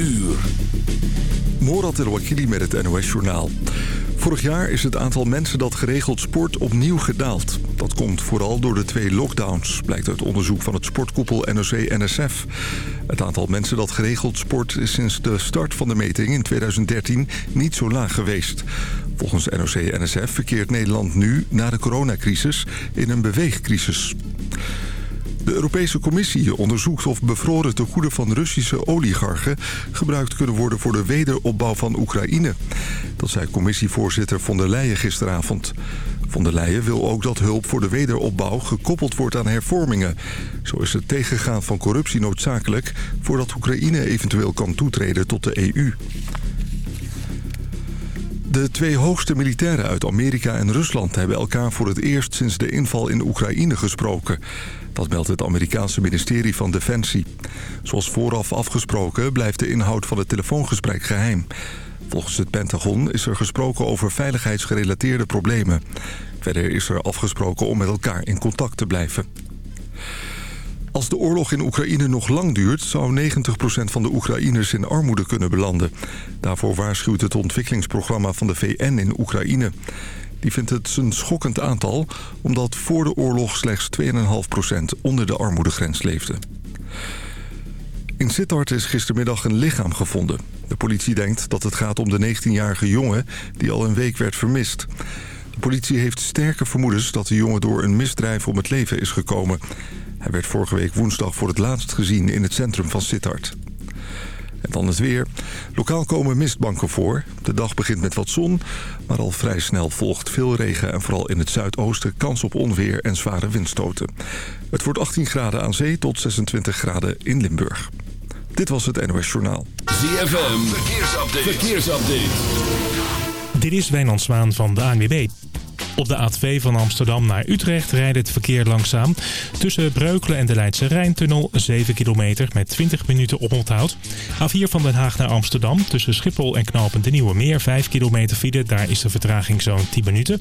uur. Morat El-Wakili met het NOS-journaal. Vorig jaar is het aantal mensen dat geregeld sport opnieuw gedaald. Dat komt vooral door de twee lockdowns, blijkt uit onderzoek van het sportkoepel NOC-NSF. Het aantal mensen dat geregeld sport is sinds de start van de meting in 2013 niet zo laag geweest. Volgens NOC-NSF verkeert Nederland nu, na de coronacrisis, in een beweegcrisis. De Europese Commissie onderzoekt of bevroren tegoeden van Russische oligarchen gebruikt kunnen worden voor de wederopbouw van Oekraïne. Dat zei commissievoorzitter von der Leyen gisteravond. Von der Leyen wil ook dat hulp voor de wederopbouw gekoppeld wordt aan hervormingen. Zo is het tegengaan van corruptie noodzakelijk voordat Oekraïne eventueel kan toetreden tot de EU. De twee hoogste militairen uit Amerika en Rusland hebben elkaar voor het eerst sinds de inval in Oekraïne gesproken. Dat meldt het Amerikaanse ministerie van Defensie. Zoals vooraf afgesproken blijft de inhoud van het telefoongesprek geheim. Volgens het Pentagon is er gesproken over veiligheidsgerelateerde problemen. Verder is er afgesproken om met elkaar in contact te blijven. Als de oorlog in Oekraïne nog lang duurt... zou 90% van de Oekraïners in armoede kunnen belanden. Daarvoor waarschuwt het ontwikkelingsprogramma van de VN in Oekraïne. Die vindt het een schokkend aantal... omdat voor de oorlog slechts 2,5% onder de armoedegrens leefde. In Sittard is gistermiddag een lichaam gevonden. De politie denkt dat het gaat om de 19-jarige jongen... die al een week werd vermist. De politie heeft sterke vermoedens dat de jongen door een misdrijf om het leven is gekomen... Hij werd vorige week woensdag voor het laatst gezien in het centrum van Sittard. En dan het weer. Lokaal komen mistbanken voor. De dag begint met wat zon, maar al vrij snel volgt veel regen... en vooral in het zuidoosten kans op onweer en zware windstoten. Het wordt 18 graden aan zee tot 26 graden in Limburg. Dit was het NOS Journaal. ZFM, verkeersupdate. verkeersupdate. Dit is Wijnand Zwaan van de ANWB. Op de A2 van Amsterdam naar Utrecht rijdt het verkeer langzaam. Tussen Breukelen en de Leidse Rijntunnel 7 kilometer met 20 minuten oponthoud. A4 van Den Haag naar Amsterdam tussen Schiphol en Knopend de Nieuwe Meer 5 kilometer file. Daar is de vertraging zo'n 10 minuten.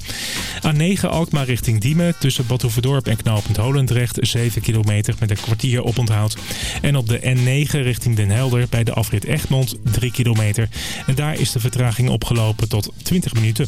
A9 Alkmaar richting Diemen tussen Badhoevedorp en Knopend Holendrecht 7 kilometer met een kwartier oponthoud. En op de N9 richting Den Helder bij de afrit Egmond 3 kilometer. En daar is de vertraging opgelopen tot 20 minuten.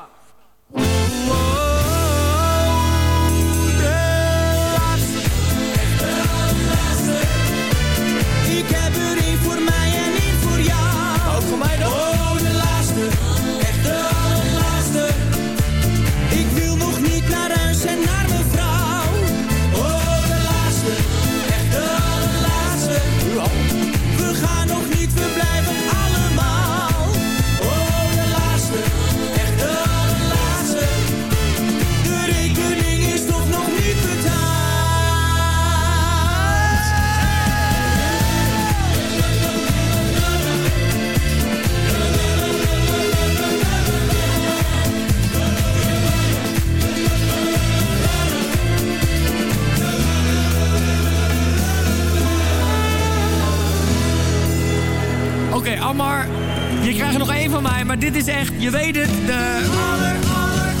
Maar dit is echt, je weet het, de aller, aller,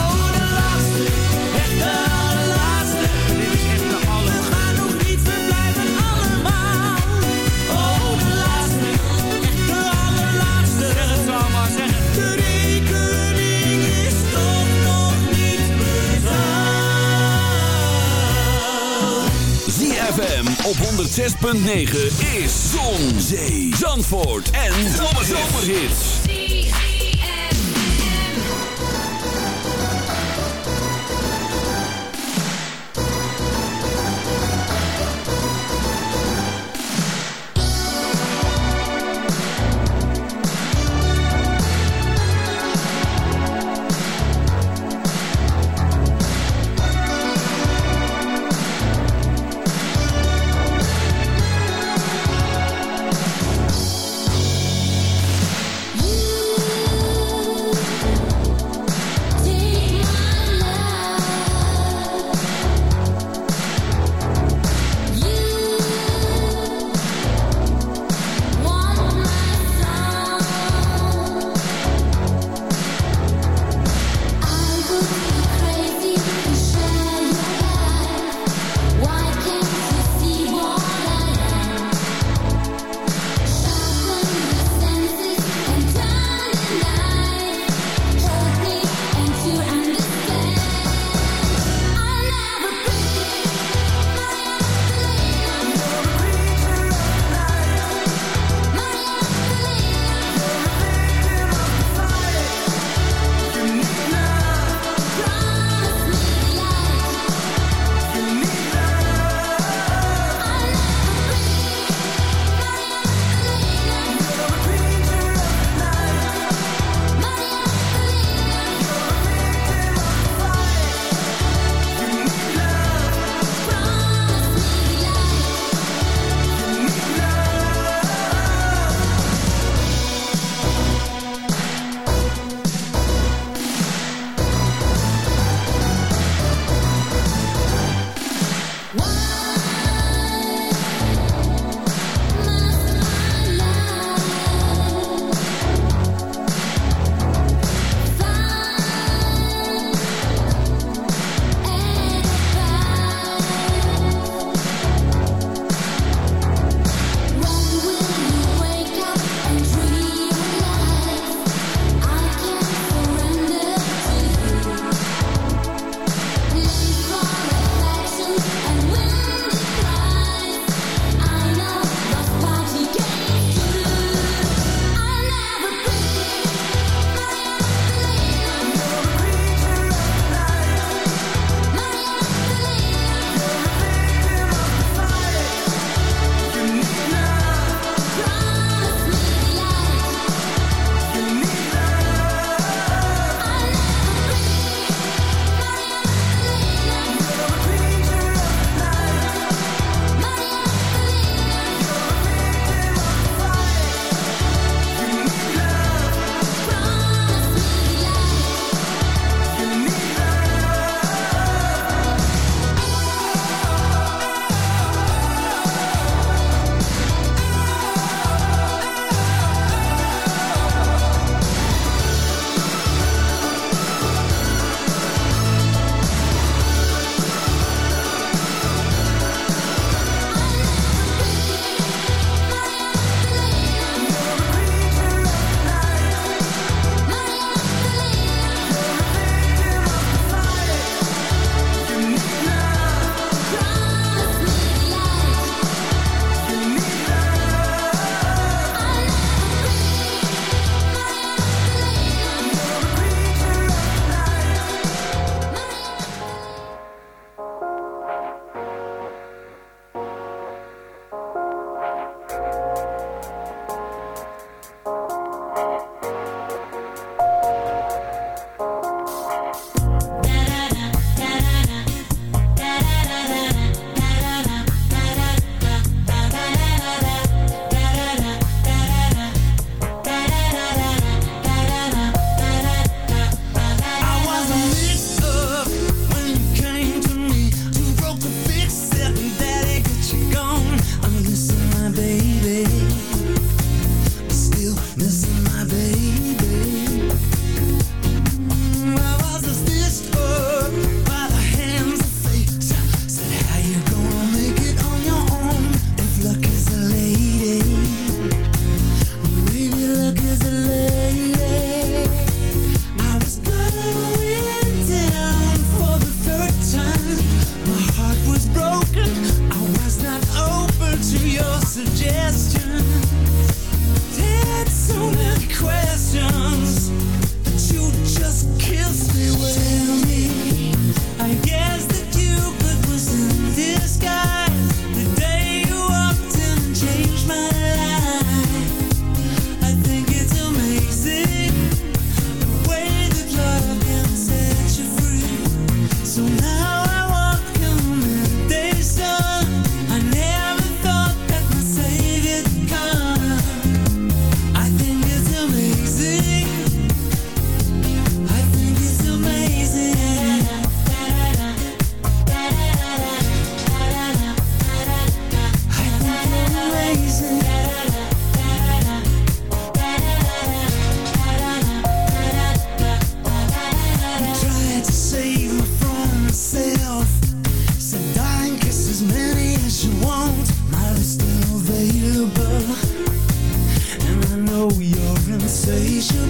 aller, de laatste, echt de allerlaatste. Dit is echt de aller. We gaan nog niet, we blijven allemaal. Oh, de laatste, echt de allerlaatste. Zeg het zo maar, zeg. De rekening is toch nog niet betaald. ZFM op 106.9 is Zon, Zee, Zandvoort en Zomerhits.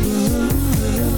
Ooh.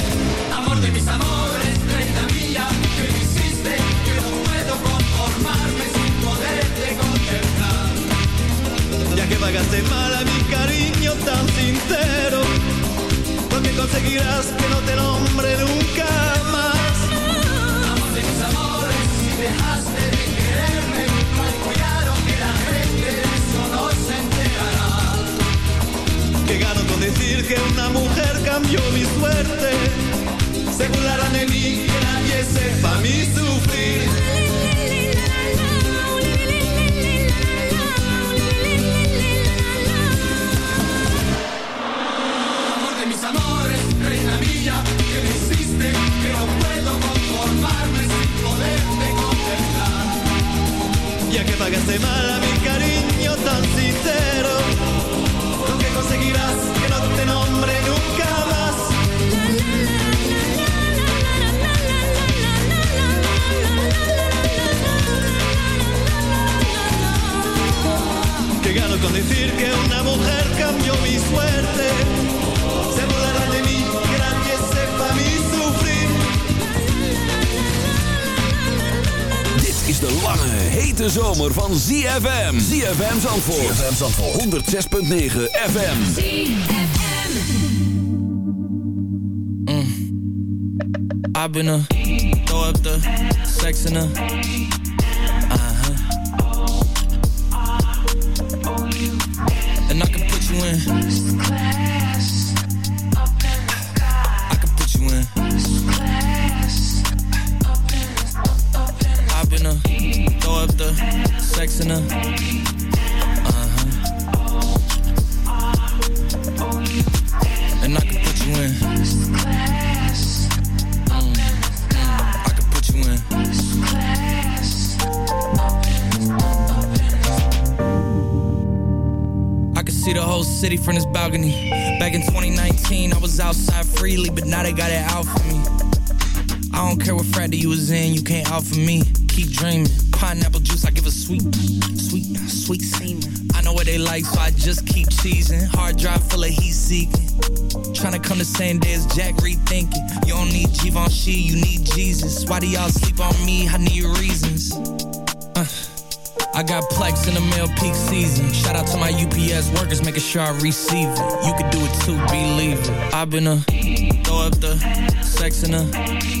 que pagaste mal a mi cariño tan sincero, porque conseguirás que no te nombre nunca más. Amor de mis amores, si dejaste de quererme, mal cuidado que la gente de eso no se enterará. Que gano con decir que una mujer cambió mi suerte, se burlarán de mí, que nadie sepa mi sufrir. Pagaste mal a mi cariño tan sincero, lo que conseguirás que no te nombre nunca más. Que gano con decir que una mujer cambió mi suerte. De lange, hete zomer van ZFM. ZFM Zandvoort. ZFM Zandvoort. 106.9 FM. I've been a throw up the sex in a uh-huh. And I can put you in. A uh-huh. And I can put you in. Mm, I can put you in. I can see the whole city from this balcony. Back in 2019, I was outside freely, but now they got it out for me. I don't care what frat you was in, you can't out for me. Keep dreaming. Pineapple juice, sweet, sweet, sweet semen. I know what they like, so I just keep cheesing. Hard drive full of heat seeking. Trying to come the same day as Jack rethinking. You don't need Givenchy, you need Jesus. Why do y'all sleep on me? I need reasons. Uh, I got plex in the mail peak season. Shout out to my UPS workers, making sure I receive it. You could do it too, believe it. I've been a throw up the sex in a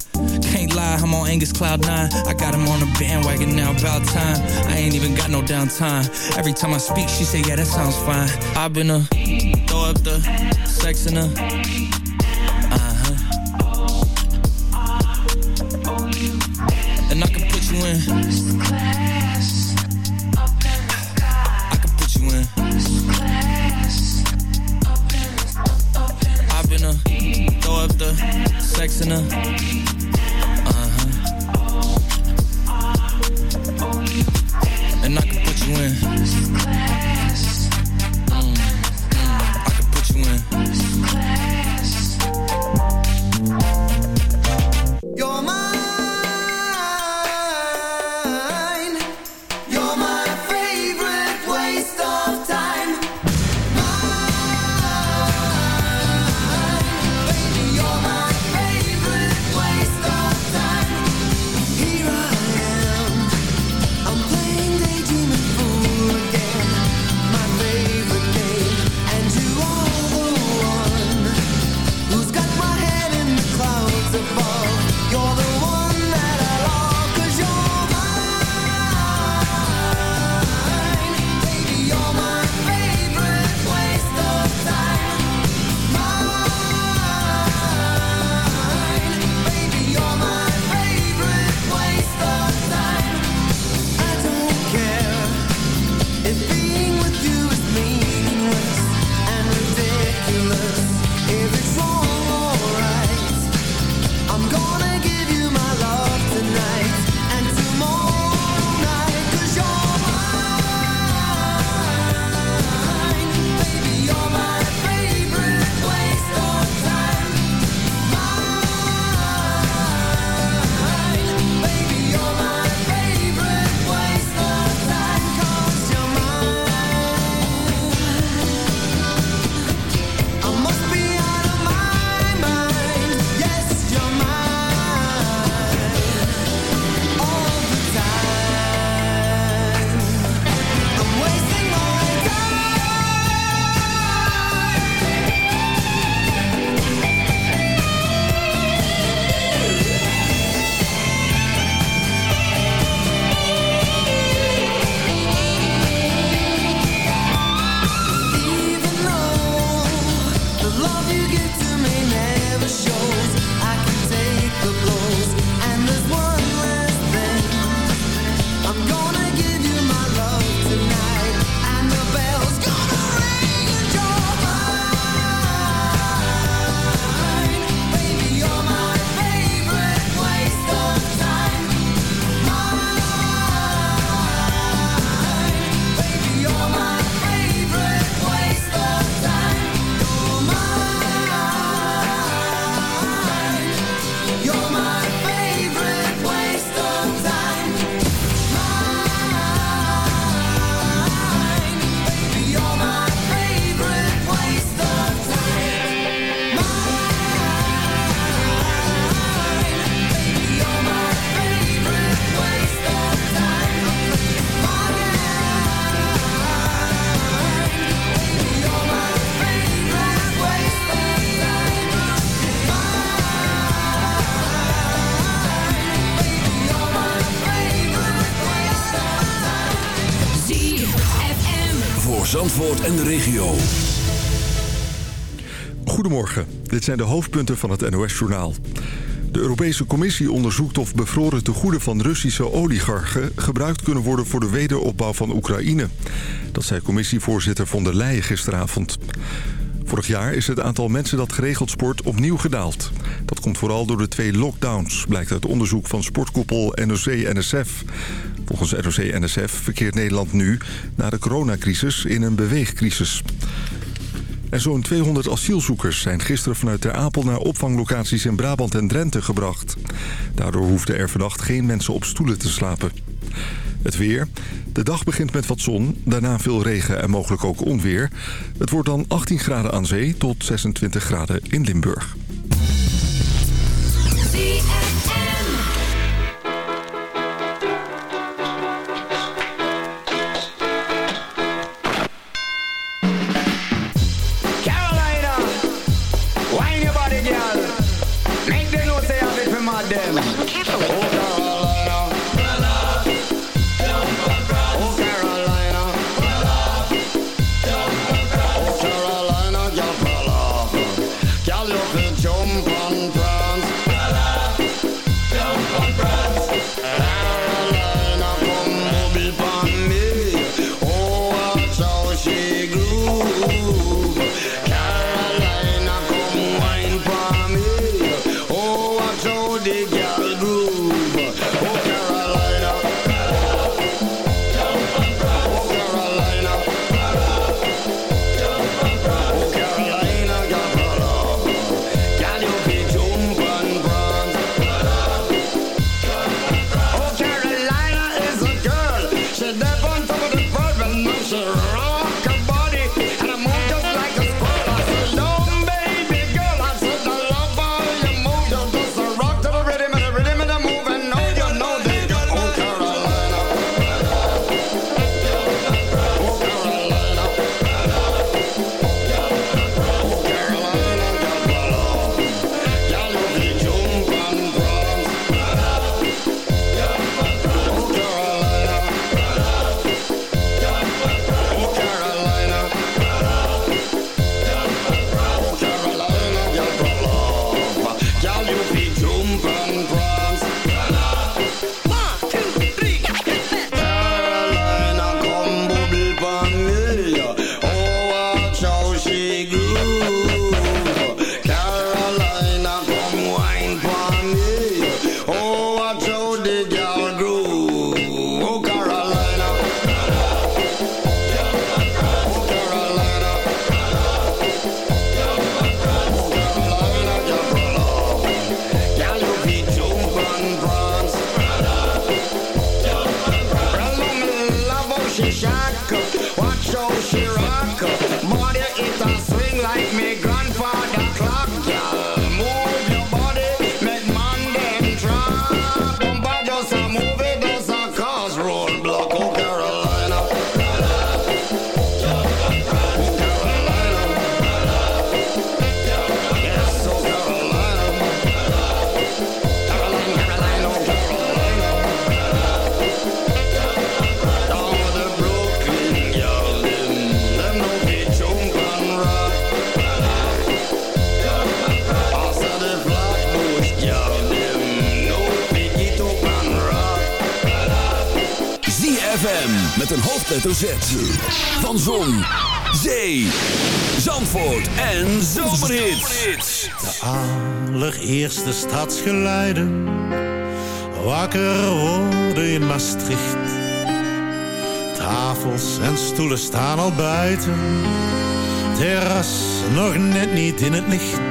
Can't lie, I'm on Angus Cloud 9. I got him on the bandwagon now, about time. I ain't even got no downtime. Every time I speak, she say, yeah, that sounds fine. I've been a throw up the sex in a uh-huh. Oh, I owe you. And I en de regio. Goedemorgen, dit zijn de hoofdpunten van het NOS-journaal. De Europese Commissie onderzoekt of bevroren tegoeden van Russische oligarchen... gebruikt kunnen worden voor de wederopbouw van Oekraïne. Dat zei commissievoorzitter von der Leyen gisteravond. Vorig jaar is het aantal mensen dat geregeld sport opnieuw gedaald. Dat komt vooral door de twee lockdowns, blijkt uit onderzoek van sportkoepel NOC-NSF. Volgens NOC-NSF verkeert Nederland nu, na de coronacrisis, in een beweegcrisis. En zo'n 200 asielzoekers zijn gisteren vanuit Ter Apel naar opvanglocaties in Brabant en Drenthe gebracht. Daardoor hoefden er vannacht geen mensen op stoelen te slapen. Het weer. De dag begint met wat zon, daarna veel regen en mogelijk ook onweer. Het wordt dan 18 graden aan zee tot 26 graden in Limburg. logo met een hoofdletter Z. Van Zon, Zee, Zandvoort en Zomerhits. allereerste stadsgeluiden wakker worden in Maastricht. Tafels en stoelen staan al buiten, terras nog net niet in het licht.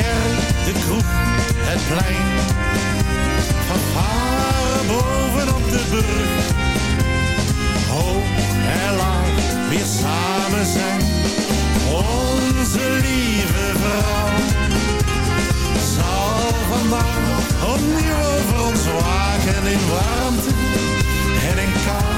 kerk, de kroeg, het plein. Van boven bovenop de brug. Hoog en lang weer samen zijn. Onze lieve vrouw zal vandaag opnieuw over ons waken in warmte en in kou.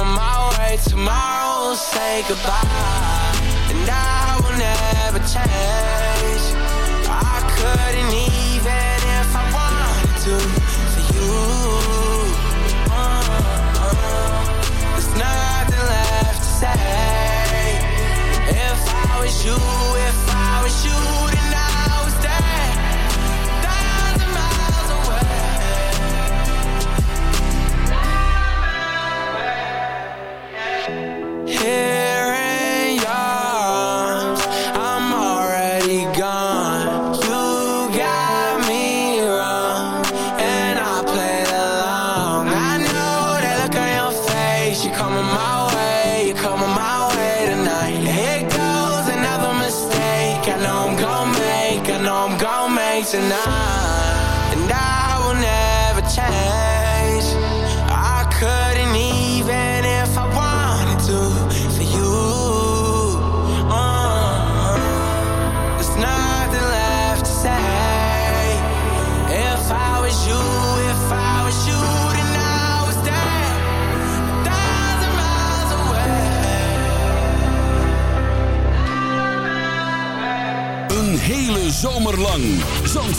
on my way tomorrow. we'll Say goodbye, and I will never change. I couldn't even if I wanted to for you. Uh, uh, there's nothing left to say. If I was you, if I was you tonight.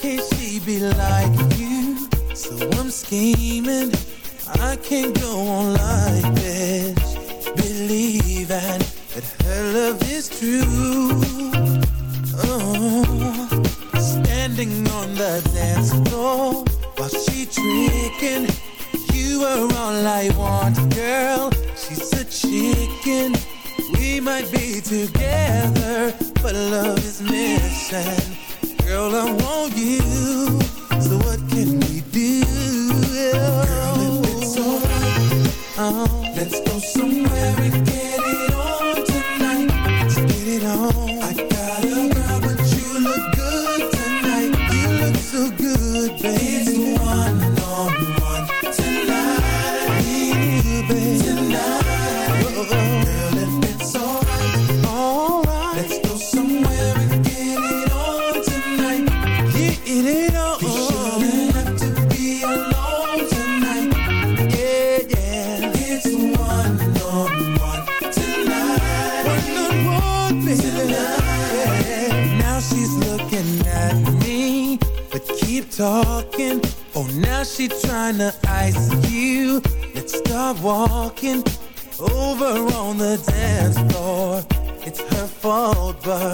can't she be like you? So I'm scheming. I can't go on like this. Believing that her love is true. Oh, standing on the dance floor while she tricking. You are all I want, girl. She's a chicken. We might be together, but love is missing i want you. So Let's go somewhere kinda ice you. Let's start walking over on the dance floor. It's her fault but